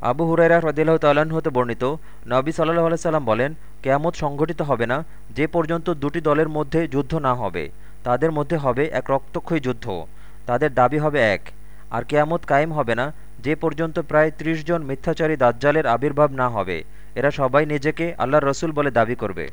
আবু হুরাইরা হ্রদিল্লাহ তাল্লাহ্ন হতে বর্ণিত, নবী সাল্লাহ আলাইসাল্লাম বলেন, কেয়ামত সংঘটিত হবে না, যে পর্যন্ত দুটি দলের মধ্যে যুদ্ধ না হবে। তাদের মধ্যে হবে এক রক্তক্ষয়ী যুদ্ধ। তাদের দাবি হবে এক। আর কেয়ামত কায়েম হবে না, যে পর্যন্ত প্রায় ত্রিশ জন মিথ্যাচারী দাজ্জালের আবির্ভাব না হবে। এরা সবাই নিজেকে আল্লাহর রসুল বলে দাবি করবে।